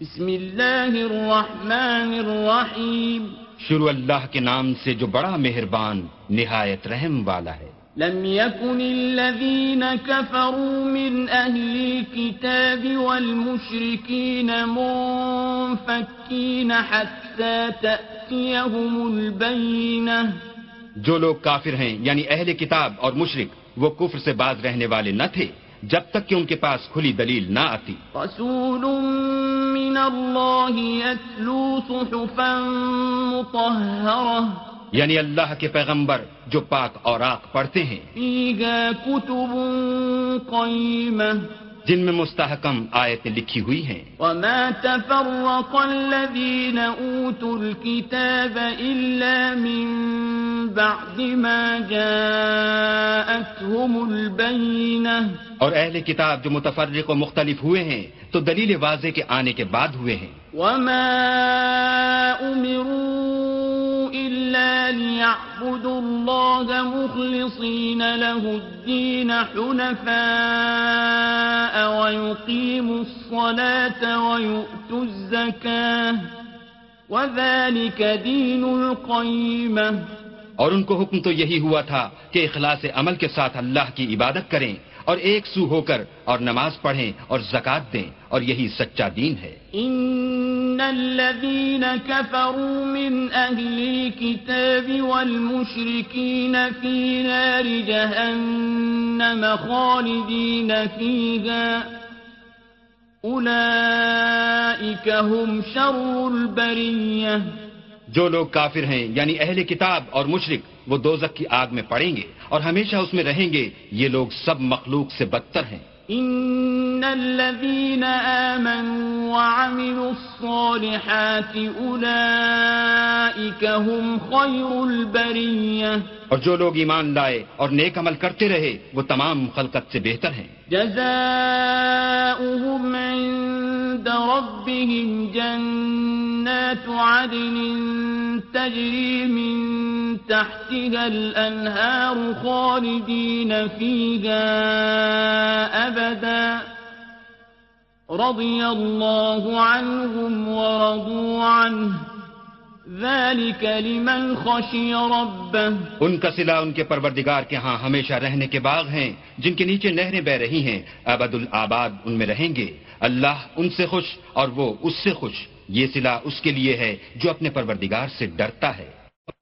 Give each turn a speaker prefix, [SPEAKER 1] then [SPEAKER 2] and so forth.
[SPEAKER 1] بسم اللہ الرحمن الرحیم۔
[SPEAKER 2] شروع اللہ کے نام سے جو بڑا مہربان نہایت رحم والا ہے۔
[SPEAKER 1] لم يكن الذين كفروا من أهل الكتاب والمشركين منفكين حتى تأتيهم البينة
[SPEAKER 2] جو لوگ کافر ہیں یعنی اہل کتاب اور مشرک وہ کفر سے باز رہنے والے نہ تھے۔ جب تک کہ ان کے پاس کھلی دلیل نہ آتی۔
[SPEAKER 1] رسول من اللہ يتلو صحفا مطهرة
[SPEAKER 2] یعنی اللہ کے پیغمبر جو پاک اور آق پڑھتے ہیں۔
[SPEAKER 1] كتب قيمة
[SPEAKER 2] جن میں مستحکم آیتیں لکھی ہوئی ہیں۔
[SPEAKER 1] وما تفرق الذين أوتوا الكتاب إلا من بعد ما جاءتهم البينة.
[SPEAKER 2] اور اہل کتاب جو متفرق و مختلف ہوئے ہیں تو دلیل واضح کے آنے کے بعد ہوئے ہیں۔
[SPEAKER 1] وما أمروا إلا ليعبدوا الله مخلصين له الدين حنفاء ويقيموا الصلاة ويؤتوا الزكاة. وذلك دين القيمة.
[SPEAKER 2] اور ان کو حکم تو یہی ہوا تھا کہ اخلاص عمل کے ساتھ اللہ کی عبادت کریں اور ایک سو ہو کر اور نماز پڑھیں اور زکات دیں اور یہی سچا دین ہے۔
[SPEAKER 1] إن الذين كفروا من أهل الكتاب والمشركين في نار جهنم خالدين فيها أولئك هم شر البرية
[SPEAKER 2] جو لوگ کافر ہیں یعنی اہل کتاب اور مشرک وہ دوزک کی آگ میں پڑیں گے اور ہمیشہ اس میں رہیں گے۔ یہ لوگ سب مخلوق سے بدتر ہیں۔
[SPEAKER 1] إن الذين آمنوا وعملوا الصالحات أولئك هم خير البرية
[SPEAKER 2] اور جو لوگ ایمان لائے اور نیک عمل کرتے رہے وہ تمام خلقت سے بہتر ہیں۔
[SPEAKER 1] جزاؤهم عدن تجري من تحتها الأنهار خالدين فيها أبدا. رضي الله عنهم ورضوا عنه. ذلك لمن خشي ربه.
[SPEAKER 2] ان کا صلہ ان کے پروردگار کے ہاں ہمیشہ رہنے کے باغ ہیں، جن کے نیچے نہریں بہ رہی ہیں، ابد الآباد ان میں رہیں گے، اللہ ان سے خوش اور وہ اس سے خوش۔ یہ سلا اس کے لیے ہے جو اپنے پروردگار سے ڈرتا ہے۔